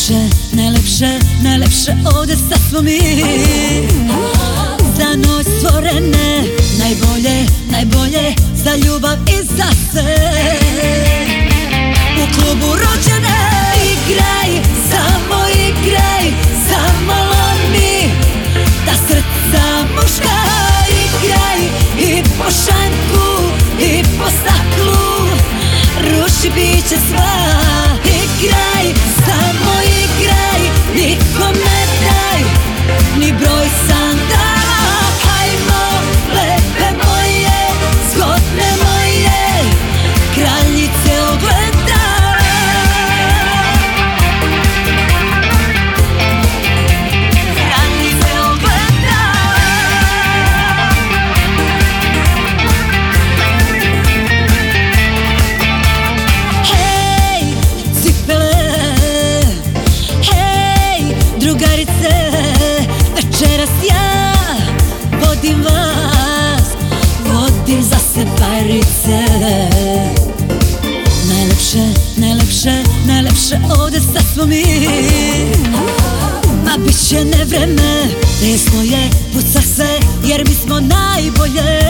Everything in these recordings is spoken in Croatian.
Najlepše, najlepše, najlepše ovdje sad smo mi. Za noć stvorene Najbolje, najbolje Za ljubav i za sve. U klubu rođene Igraj, samo igraj Samo lomi Da srca muška Igraj i po šanku I po staklu. Ruši biće sva drugarice Večeras ja Vodim vas Vodim za se parice Najlepše, najlepše, najlepše Ovdje sad smo mi. Ma bit će nevreme Desno je, puca se Jer mi smo najbolje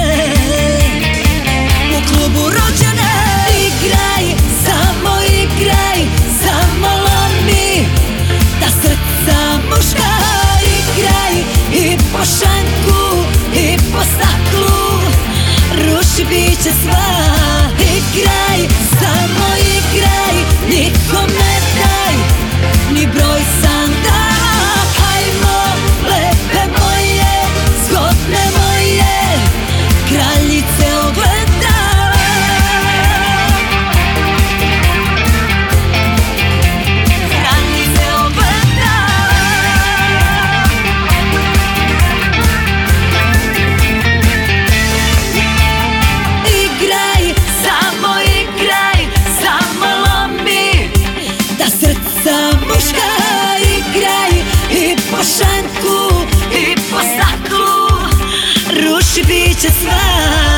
i po staklu Ruši biće sva Igraj